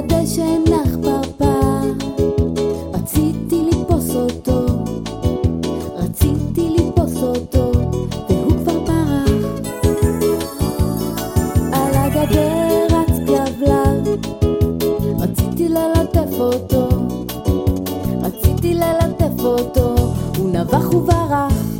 הדשא נח פרפר, רציתי לתפוס אותו, רציתי לתפוס אותו, והוא כבר פרח. על הגדר רץ כלבלב, רציתי ללטף אותו, רציתי ללטף אותו, הוא נבח וברח.